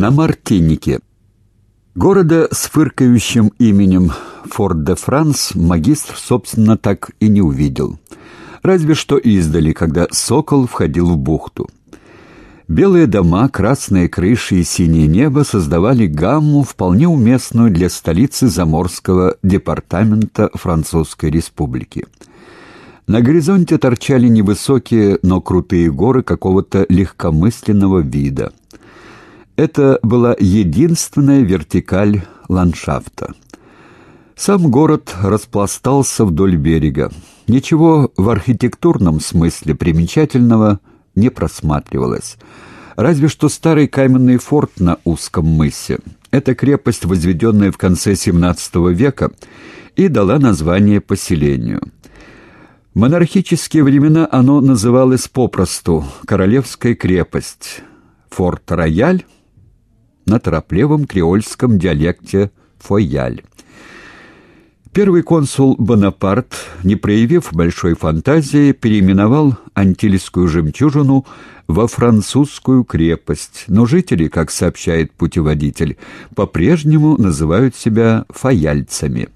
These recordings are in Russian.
На Мартинике. Города с фыркающим именем Форт-де-Франс магистр, собственно, так и не увидел. Разве что издали, когда «Сокол» входил в бухту. Белые дома, красные крыши и синее небо создавали гамму, вполне уместную для столицы Заморского департамента Французской Республики. На горизонте торчали невысокие, но крутые горы какого-то легкомысленного вида – это была единственная вертикаль ландшафта. Сам город распластался вдоль берега. Ничего в архитектурном смысле примечательного не просматривалось. Разве что старый каменный форт на узком мысе. Эта крепость, возведенная в конце XVII века, и дала название поселению. В монархические времена оно называлось попросту «Королевская крепость», «Форт-Рояль», на торопливом креольском диалекте «фояль». Первый консул Бонапарт, не проявив большой фантазии, переименовал антильскую жемчужину во французскую крепость, но жители, как сообщает путеводитель, по-прежнему называют себя фаяльцами.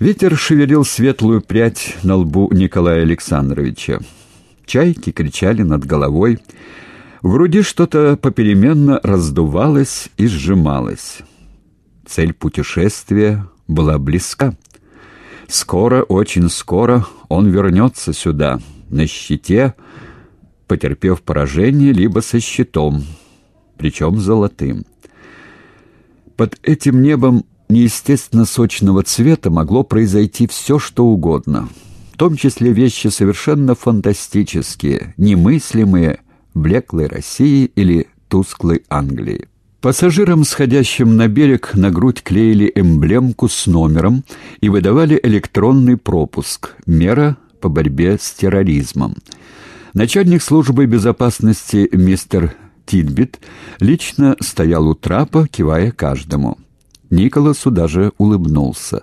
Ветер шевелил светлую прядь на лбу Николая Александровича. Чайки кричали над головой, в груди что-то попеременно раздувалось и сжималось. Цель путешествия была близка. Скоро, очень скоро он вернется сюда, на щите, потерпев поражение, либо со щитом, причем золотым. Под этим небом неестественно сочного цвета могло произойти все, что угодно, в том числе вещи совершенно фантастические, немыслимые, блеклой России или тусклой Англии. Пассажирам, сходящим на берег, на грудь клеили эмблемку с номером и выдавали электронный пропуск «Мера по борьбе с терроризмом». Начальник службы безопасности мистер Титбит лично стоял у трапа, кивая каждому. Николасу даже улыбнулся,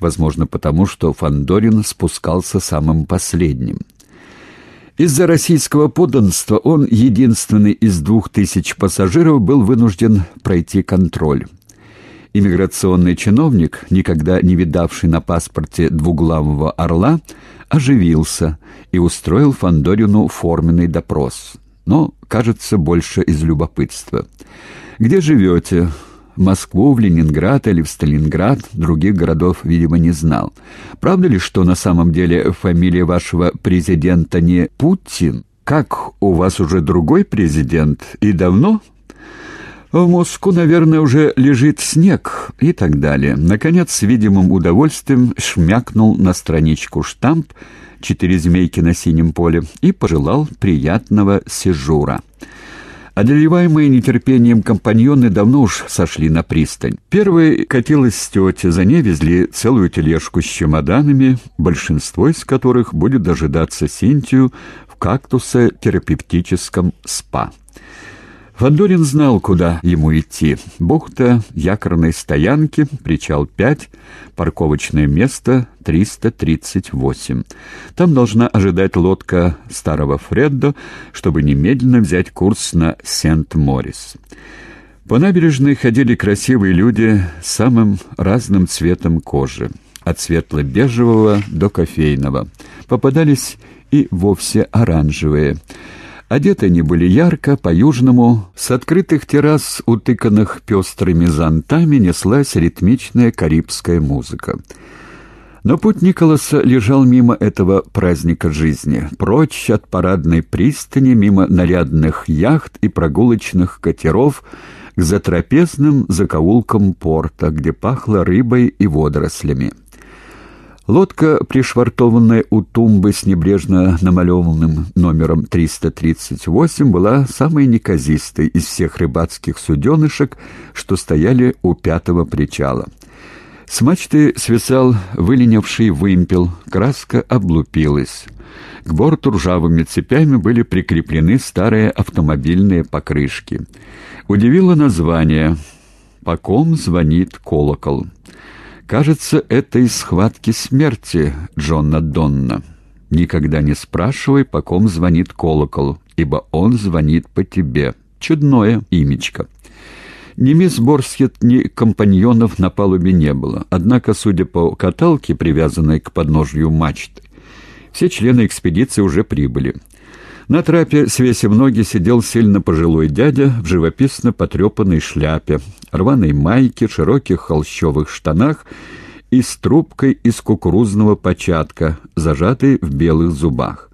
возможно, потому что Фандорин спускался самым последним. Из-за российского подданства он, единственный из двух тысяч пассажиров, был вынужден пройти контроль. Иммиграционный чиновник, никогда не видавший на паспорте двуглавого орла, оживился и устроил Фандорину форменный допрос. Но, кажется, больше из любопытства. «Где живете?» В Москву, в Ленинград или в Сталинград, других городов, видимо, не знал. Правда ли, что на самом деле фамилия вашего президента не Путин? Как у вас уже другой президент и давно? В Москву, наверное, уже лежит снег и так далее. Наконец, с видимым удовольствием шмякнул на страничку штамп «Четыре змейки на синем поле» и пожелал приятного сижура. Одолеваемые нетерпением компаньоны давно уж сошли на пристань. Первой катилась с тети, за ней везли целую тележку с чемоданами, большинство из которых будет дожидаться Синтию в кактусе-терапевтическом СПА. Фандорин знал, куда ему идти. Бухта якорной стоянки, причал 5, парковочное место 338. Там должна ожидать лодка старого Фреддо, чтобы немедленно взять курс на Сент-Морис. По набережной ходили красивые люди с самым разным цветом кожи, от светло-бежевого до кофейного. Попадались и вовсе оранжевые – Одеты они были ярко, по-южному. С открытых террас, утыканных пестрыми зонтами, неслась ритмичная карибская музыка. Но путь Николаса лежал мимо этого праздника жизни, прочь от парадной пристани, мимо нарядных яхт и прогулочных катеров, к затрапезным закоулкам порта, где пахло рыбой и водорослями. Лодка, пришвартованная у тумбы с небрежно намалеванным номером 338, была самой неказистой из всех рыбацких суденышек, что стояли у пятого причала. С мачты свисал выленивший вымпел, краска облупилась. К борту ржавыми цепями были прикреплены старые автомобильные покрышки. Удивило название «По ком звонит колокол». Кажется, это из схватки смерти Джона Донна. Никогда не спрашивай, по ком звонит колокол, ибо он звонит по тебе. Чудное имечко. Ни мисс Борсхет, ни компаньонов на палубе не было. Однако, судя по каталке, привязанной к подножью мачты, все члены экспедиции уже прибыли. На трапе, свесив ноги, сидел сильно пожилой дядя в живописно потрепанной шляпе, рваной майке, широких холщовых штанах и с трубкой из кукурузного початка, зажатой в белых зубах.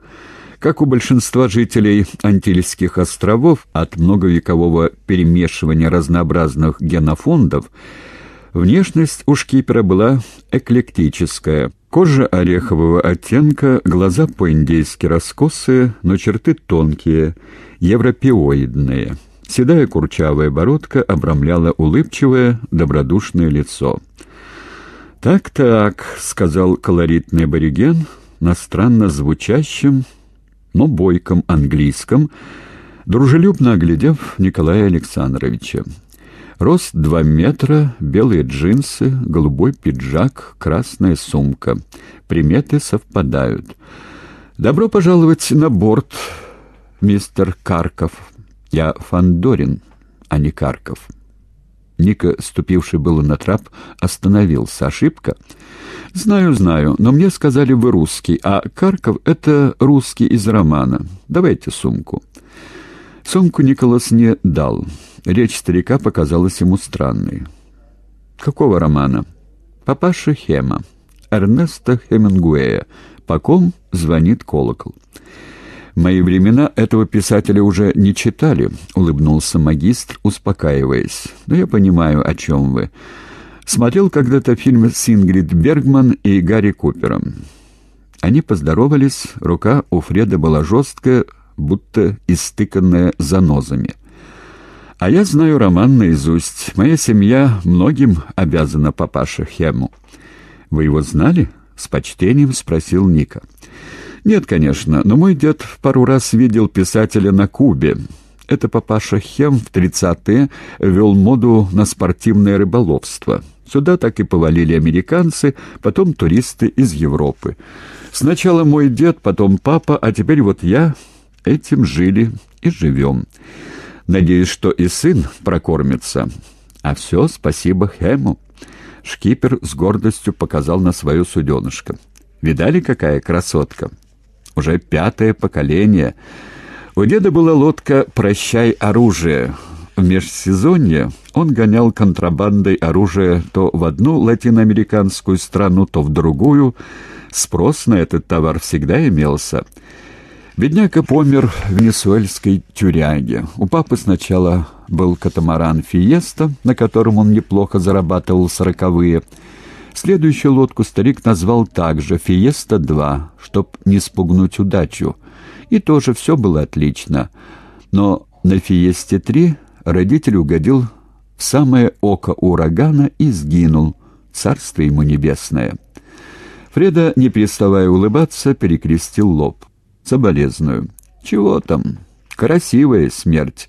Как у большинства жителей Антильских островов от многовекового перемешивания разнообразных генофондов, внешность у шкипера была эклектическая. Кожа орехового оттенка, глаза по-индейски раскосые, но черты тонкие, европеоидные. Седая курчавая бородка обрамляла улыбчивое, добродушное лицо. «Так-так», — сказал колоритный абориген на странно звучащем, но бойком английском, дружелюбно оглядев Николая Александровича. Рост два метра, белые джинсы, голубой пиджак, красная сумка. Приметы совпадают. «Добро пожаловать на борт, мистер Карков. Я Фандорин, а не Карков». Ника, ступивший было на трап, остановился. «Ошибка?» «Знаю, знаю, но мне сказали вы русский, а Карков — это русский из романа. Давайте сумку». Сумку Николас не дал. Речь старика показалась ему странной. «Какого романа?» «Папаша Хема. Эрнеста Хемингуэя. По ком звонит колокол». мои времена этого писателя уже не читали», — улыбнулся магистр, успокаиваясь. «Но я понимаю, о чем вы». Смотрел когда-то фильм с Ингрид Бергман и Гарри Купером. Они поздоровались, рука у Фреда была жесткая, будто истыканная занозами. А я знаю роман наизусть. Моя семья многим обязана папаше Хему. Вы его знали? С почтением спросил Ника. Нет, конечно, но мой дед пару раз видел писателя на Кубе. Это папаша Хем в тридцатые вел моду на спортивное рыболовство. Сюда так и повалили американцы, потом туристы из Европы. Сначала мой дед, потом папа, а теперь вот я. Этим жили и живем. Надеюсь, что и сын прокормится. А все спасибо Хему. Шкипер с гордостью показал на свое суденышко. Видали, какая красотка? Уже пятое поколение. У деда была лодка «Прощай оружие», в межсезонье он гонял контрабандой оружие то в одну латиноамериканскую страну, то в другую. Спрос на этот товар всегда имелся. Бедняка помер в венесуэльской тюряге. У папы сначала был катамаран «Фиеста», на котором он неплохо зарабатывал сороковые. Следующую лодку старик назвал также «Фиеста-2», чтоб не спугнуть удачу. И тоже все было отлично. Но на «Фиесте-3» родитель угодил в самое око урагана и сгинул. Царство ему небесное. Фреда, не переставая улыбаться, перекрестил лоб. Соболезную. Чего там? Красивая смерть.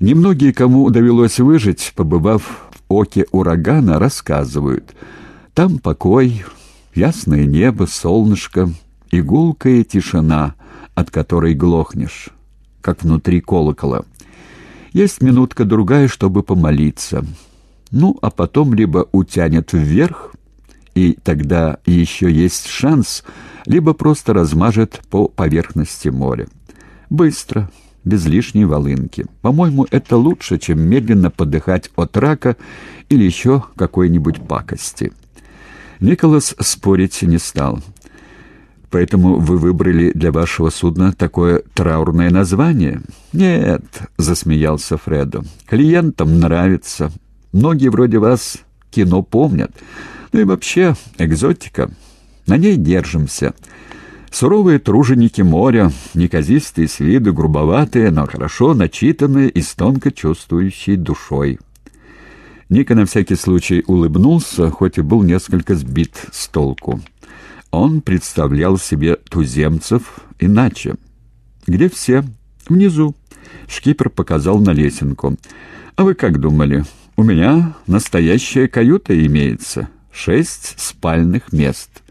Немногие, кому довелось выжить, побывав в оке урагана, рассказывают. Там покой, ясное небо, солнышко и гулкая тишина, от которой глохнешь, как внутри колокола. Есть минутка-другая, чтобы помолиться. Ну, а потом либо утянет вверх, и тогда еще есть шанс, либо просто размажет по поверхности моря. Быстро, без лишней волынки. По-моему, это лучше, чем медленно подыхать от рака или еще какой-нибудь пакости. Николас спорить не стал. Поэтому вы выбрали для вашего судна такое траурное название? Нет, засмеялся Фредо. Клиентам нравится. Многие вроде вас кино помнят. Ну и вообще, экзотика. На ней держимся. Суровые труженики моря, неказистые с виду, грубоватые, но хорошо начитанные и с тонко чувствующей душой. Ника на всякий случай улыбнулся, хоть и был несколько сбит с толку. Он представлял себе туземцев иначе. «Где все?» «Внизу». Шкипер показал на лесенку. «А вы как думали? У меня настоящая каюта имеется. Шесть спальных мест».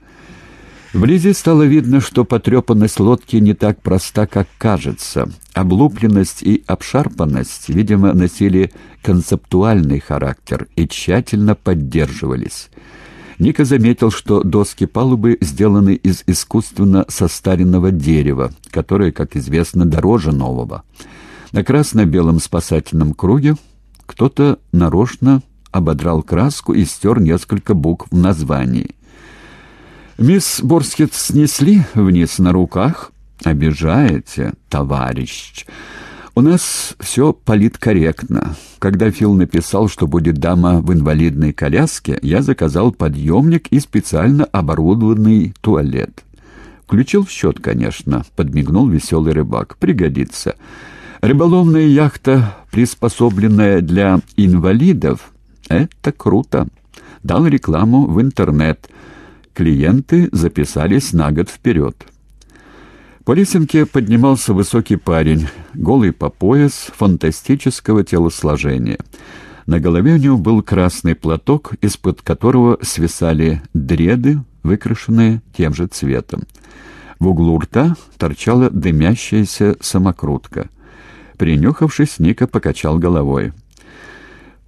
Вблизи стало видно, что потрепанность лодки не так проста, как кажется. Облупленность и обшарпанность, видимо, носили концептуальный характер и тщательно поддерживались. Ника заметил, что доски палубы сделаны из искусственно состаренного дерева, которое, как известно, дороже нового. На красно-белом спасательном круге кто-то нарочно ободрал краску и стер несколько букв в названии. «Мисс Борскет снесли вниз на руках?» «Обижаете, товарищ?» «У нас все политкорректно. Когда Фил написал, что будет дама в инвалидной коляске, я заказал подъемник и специально оборудованный туалет. Включил в счет, конечно», — подмигнул веселый рыбак. «Пригодится. Рыболовная яхта, приспособленная для инвалидов, — это круто. Дал рекламу в интернет». Клиенты записались на год вперед. По лесенке поднимался высокий парень, голый по пояс, фантастического телосложения. На голове у него был красный платок, из-под которого свисали дреды, выкрашенные тем же цветом. В углу рта торчала дымящаяся самокрутка. Принюхавшись, Ника покачал головой.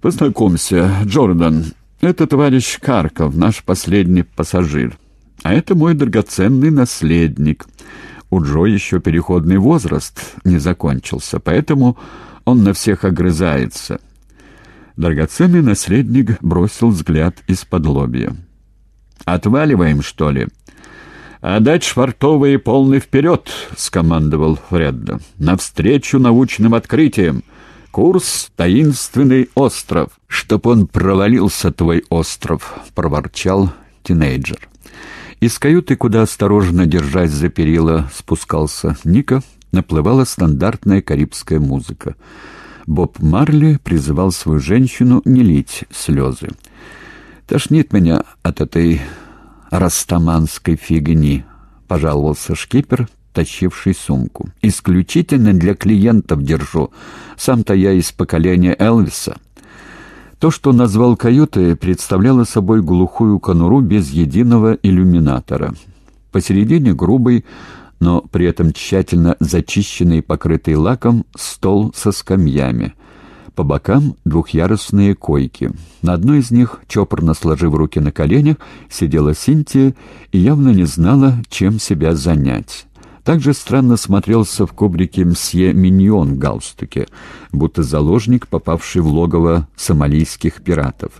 «Познакомься, Джордан, это товарищ Карков, наш последний пассажир. А это мой драгоценный наследник. У Джо еще переходный возраст не закончился, поэтому он на всех огрызается. Драгоценный наследник бросил взгляд из-под лобья. «Отваливаем, что ли?» «Отдать швартовые полный вперед!» — скомандовал Фредда. «Навстречу научным открытиям!» Курс «Таинственный остров». «Чтоб он провалился, твой остров», — проворчал тинейджер. Из каюты, куда осторожно, держась за перила, спускался Ника, наплывала стандартная карибская музыка. Боб Марли призывал свою женщину не лить слезы. «Тошнит меня от этой растаманской фигни», — пожаловался шкипер, тащивший сумку. «Исключительно для клиентов держу. Сам-то я из поколения Элвиса». То, что назвал каютой, представляло собой глухую конуру без единого иллюминатора. Посередине грубый, но при этом тщательно зачищенный и покрытый лаком стол со скамьями. По бокам двухъярусные койки. На одной из них, чопорно сложив руки на коленях, сидела Синтия и явно не знала, чем себя занять. Также странно смотрелся в кубрике мсье Миньон в галстуке, будто заложник, попавший в логово сомалийских пиратов.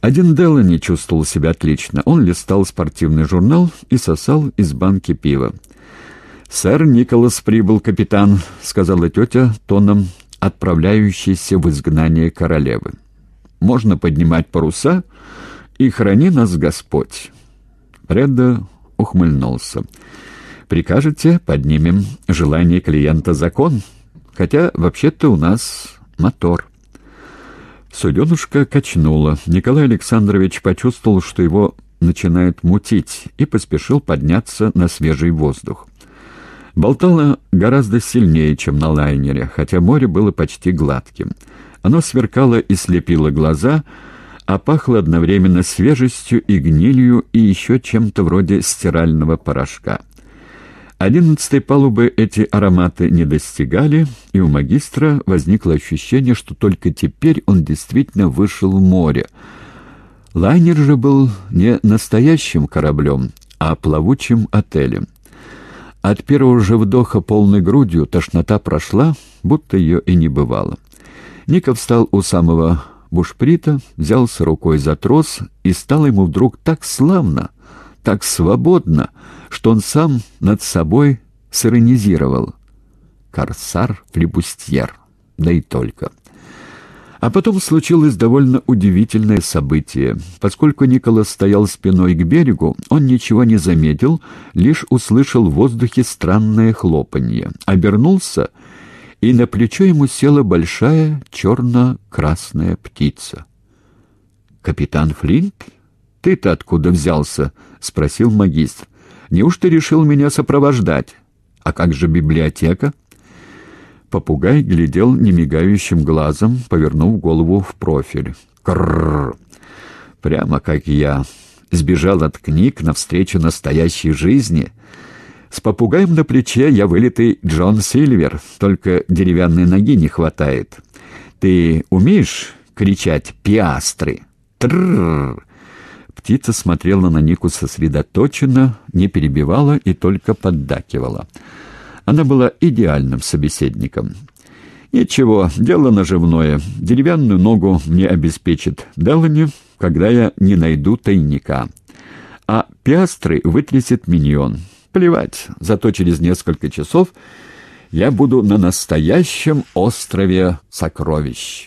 Один Делани чувствовал себя отлично. Он листал спортивный журнал и сосал из банки пива. «Сэр Николас прибыл, капитан», — сказала тетя тоном отправляющейся в изгнание королевы. «Можно поднимать паруса, и храни нас Господь». Редда ухмыльнулся. Прикажете, поднимем желание клиента закон. Хотя, вообще-то, у нас мотор. Суденушка качнула. Николай Александрович почувствовал, что его начинает мутить, и поспешил подняться на свежий воздух. Болтало гораздо сильнее, чем на лайнере, хотя море было почти гладким. Оно сверкало и слепило глаза, а пахло одновременно свежестью и гнилью и еще чем-то вроде стирального порошка. Одиннадцатой палубы эти ароматы не достигали, и у магистра возникло ощущение, что только теперь он действительно вышел в море. Лайнер же был не настоящим кораблем, а плавучим отелем. От первого же вдоха полной грудью тошнота прошла, будто ее и не бывало. Ника встал у самого бушприта, взялся рукой за трос, и стало ему вдруг так славно, так свободно, что он сам над собой сиронизировал. Корсар-флебустьер, да и только. А потом случилось довольно удивительное событие. Поскольку Николас стоял спиной к берегу, он ничего не заметил, лишь услышал в воздухе странное хлопанье. Обернулся, и на плечо ему села большая черно-красная птица. «Капитан Флинт?» «Ты-то откуда взялся?» — спросил магистр. «Неужто решил меня сопровождать? А как же библиотека?» Попугай глядел немигающим глазом, повернув голову в профиль. «Крррр! Прямо как я. сбежал от книг навстречу настоящей жизни. С попугаем на плече я вылитый Джон Сильвер, только деревянной ноги не хватает. Ты умеешь кричать «пиастры»? Трррр! Птица смотрела на Нику сосредоточенно, не перебивала и только поддакивала. Она была идеальным собеседником. «Ничего, дело наживное. Деревянную ногу мне обеспечит Делани, когда я не найду тайника. А пиастры вытрясет миньон. Плевать, зато через несколько часов я буду на настоящем острове сокровищ».